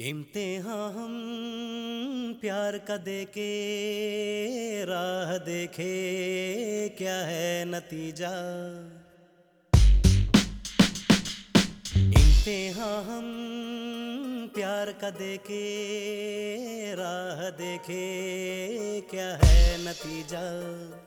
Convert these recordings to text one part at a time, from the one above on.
इम्तिहान हम प्यार का देके, राह देखे, क्या है नतीजा? इम्तिहान हम प्यार का देके, राह देखे, क्या है नतीजा?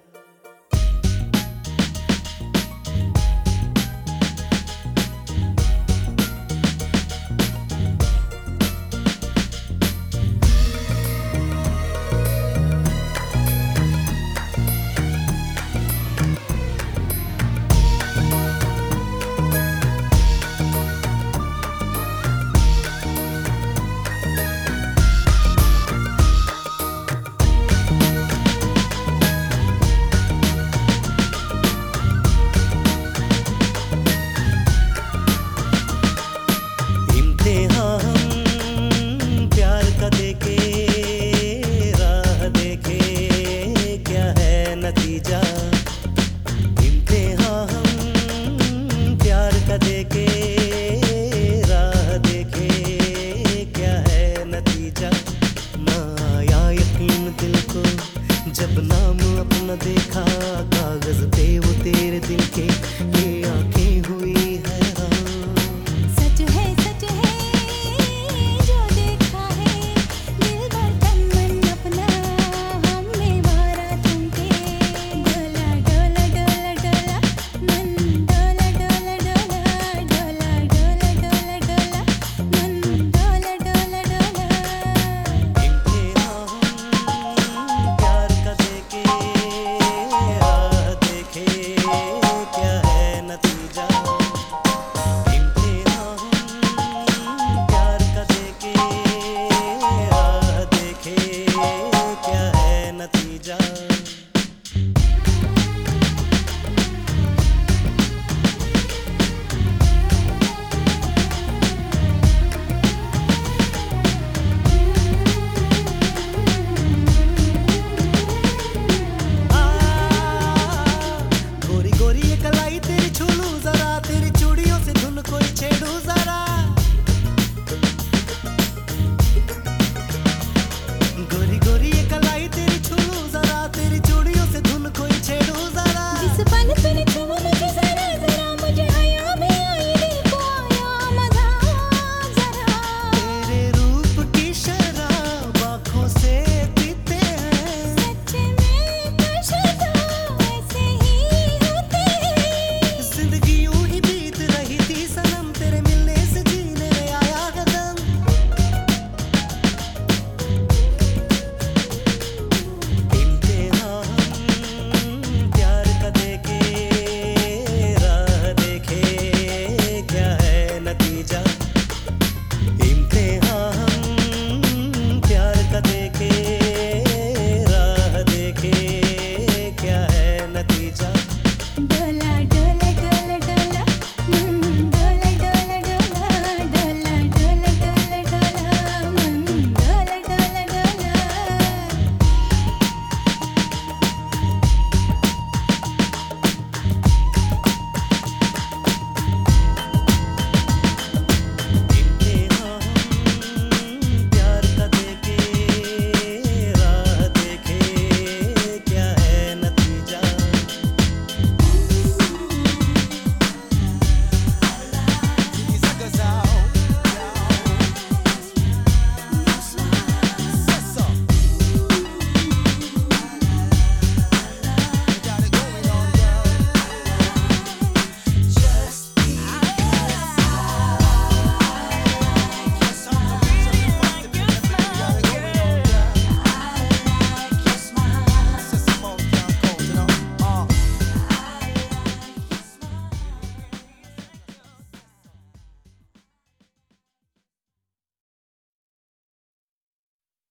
just